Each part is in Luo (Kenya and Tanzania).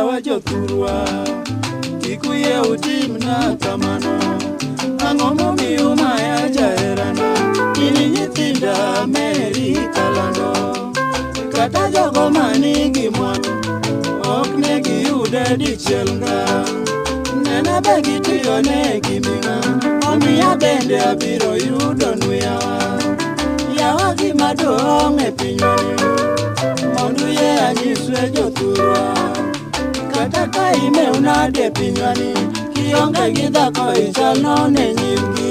yawa jothurwa tikuye utimna kamano ang'o momiyo maya jaherana ini nyithinda meri kalando kata jogo manigi mwandu ok ne giyude dichiel nga nene be gitiyo ne gimina omiya bende abiro yudo nuyawa yawa gimadong' e pinywani mondo ye anyiswe jothurwa kata ka imew nade pinywani kionge gi dhako ichal none nyingi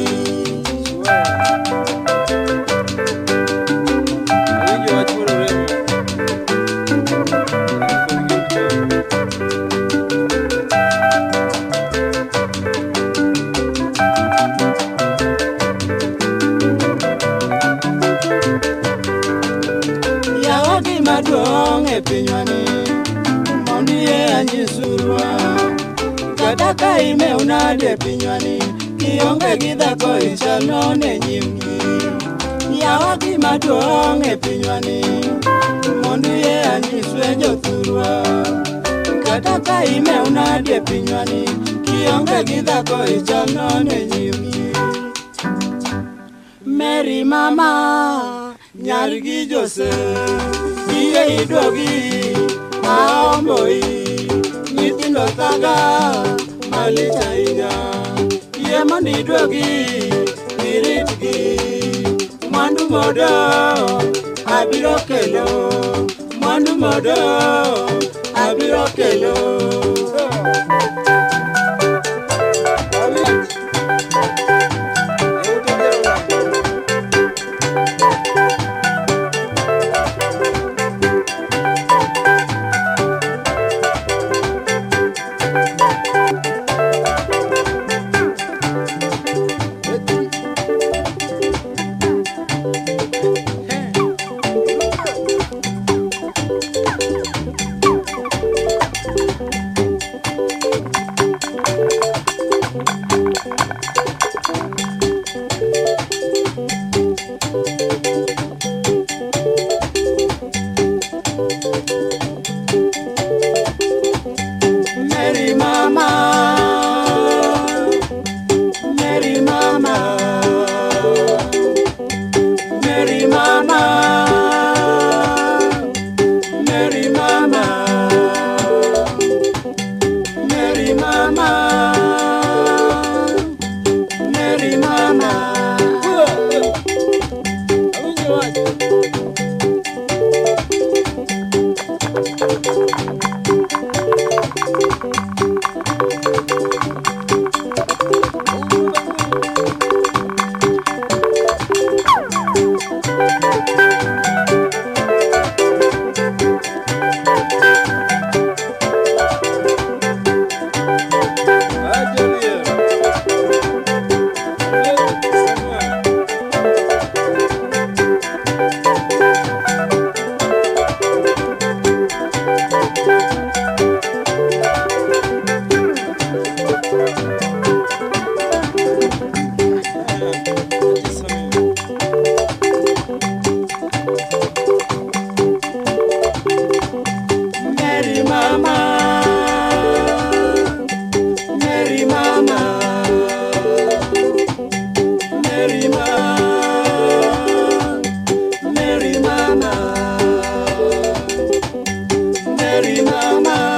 Piñuani nyisurwa kata ka ime unade pinywani kionge gi dhako ichalone nyimgi yawa gimaduong' e pinywani mondo ye anyiswe jothurwa kata ka ime unade pinywani kionge gi dhako ichalone nyimgi meri mama nyar gi jose iye idwogi aomboi ndinotaga malichahinya yemo nidwogi iritgi mwandu modo abiro kelo mwandu modo mama. Mary, Mama.